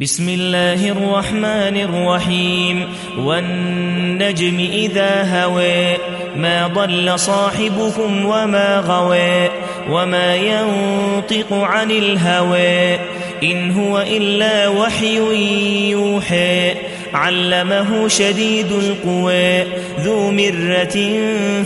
بسم الله الرحمن الرحيم. والنجم إذا هوى ما ضل صاحبكم وما غوى وما ينطق عن الهوى. إن هو إلا وحي يوحى علمه شديد القوى ذو مرة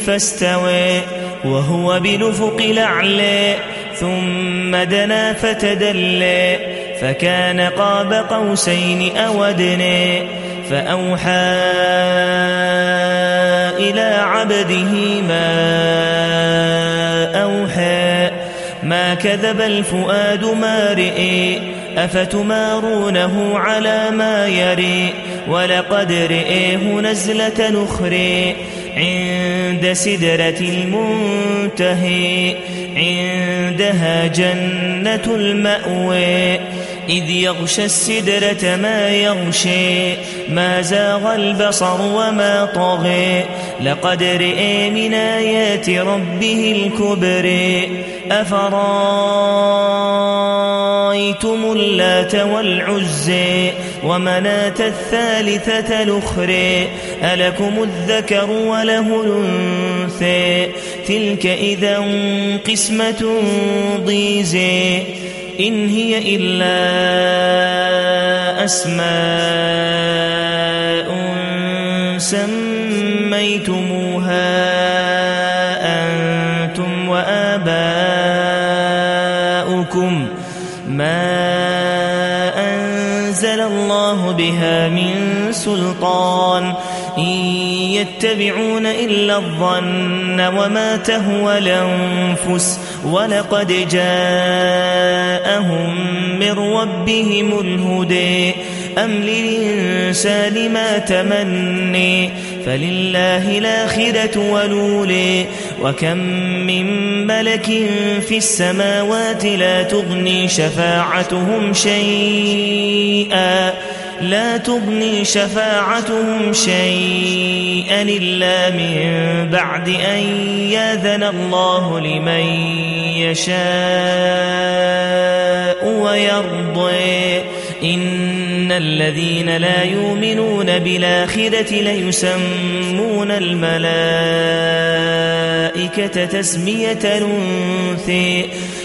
فاستوى وهو بلفق الأعلى ثم دنا فتدلى. فكان قاب قوسين أو أدنى فأوحى إلى عبده ما أوحى. ما كذب الفؤاد ما رئي أفتمارونه على ما يري؟ ولقد رئيه نزلة نخري عند سدرة المنتهي عندها جنة المأوى. إذ يغشى السدرة ما يغشي ما زاغ البصر وما طغي. لقد رئي من آيات ربه الكبر أفرأيتم اللات والعزي ومناة الثالثة الأخرى ألكم الذكر وله الأنثى. تلك إذا قسمة ضيزي إن هي إلا أسماء سميتموها أنتم وآباؤكم ما أنزل الله بها من سلطان إن يتبعون إلا الظن وما تهوى الأنفس ولقد جاءهم من ربهم الهدى. أم للإنسان ما تمني؟ فلله الآخرة ولولي وكم من ملك في السماوات لا تغني شفاعتهم شيئا. لا تغني شفاعتهم شيئا إلا من بعد أن يأذن الله لمن يشاء ويرضي. الذين لا يؤمنون بالآخرة ليسمون الملائكة تسمية الأنثى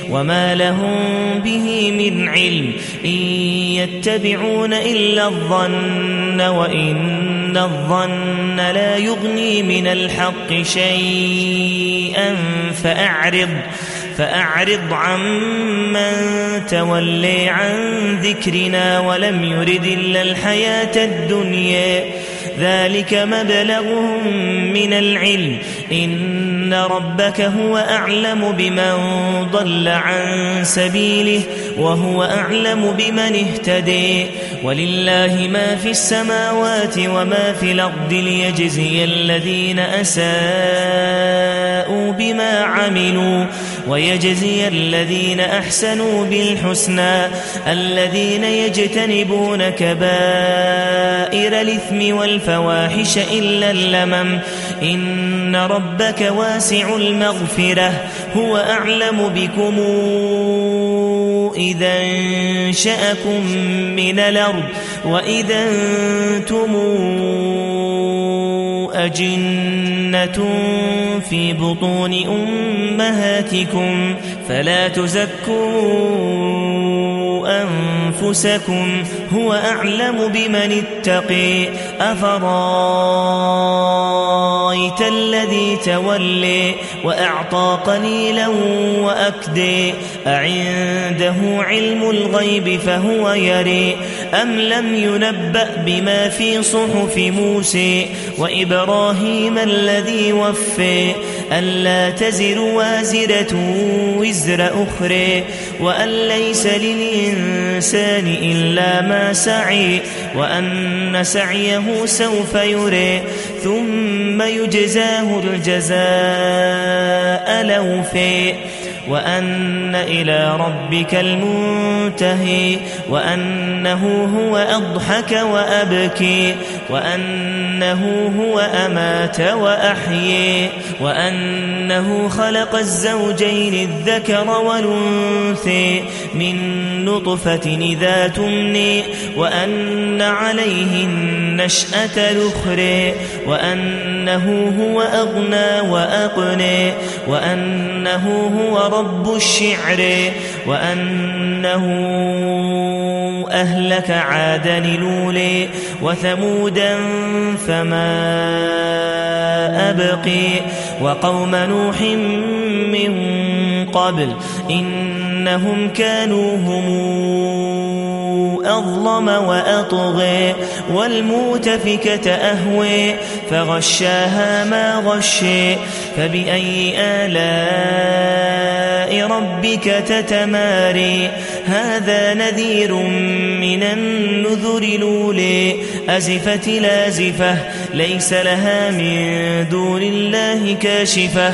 وما لهم به من علم إن يتبعون إلا الظن وإن الظن لا يغني من الحق شيئا فأعرض فأعرض عمن تولي عن ذكرنا ولم يرد إلا الحياة الدنيا. ذلك مبلغهم من العلم. إن ربك هو أعلم بمن ضل عن سبيله وهو أعلم بمن اهتدي. ولله ما في السماوات وما في الأرض ليجزي الذين أساءوا بما عملوا. ويجزي الذين أحسنوا بالحسنى الذين يجتنبون كبائر الإثم والفواحش إلا اللمم. إن ربك واسع المغفرة هو أعلم بكم إذا انشأكم من الأرض وإذا أنتم أجنة في بطون أمهاتكم فلا تزكوا أنفسكم هو أعلم بمن اتقي أفرأيت الذي تولي وأعطى قليلا وأكدي أعنده علم الغيب فهو يري أم لم ينبأ بما في صحف موسى وإبراهيم الذي وفي ألا تزر وازرة وزر أخرى وأن ليس للإنسان إلا ما سعي وأن سعيه سوف يري ثم يجزاه الجزاء لوفي وأن إلى ربك المنتهي وأنه هو أضحك وأبكي وأنه هو أمات وأحيي وأنه خلق الزوجين الذكر والأنثي من نطفة إذا تمني وأن عليه النشأة الأخرى وأنه هو أغنى وأقني وأنه هو رب الشعر وأنه أهلك عادا لولي وثمودا فما أبقي وقوم نوح من قبل إنهم كانوا هم أظلم وأطغي والموتفكة أهوي فغشاها ما غشي فبأي آلاء ربك تتماري؟ هذا نذير من النذر لولي أزفت لازفة ليس لها من دون الله كاشفة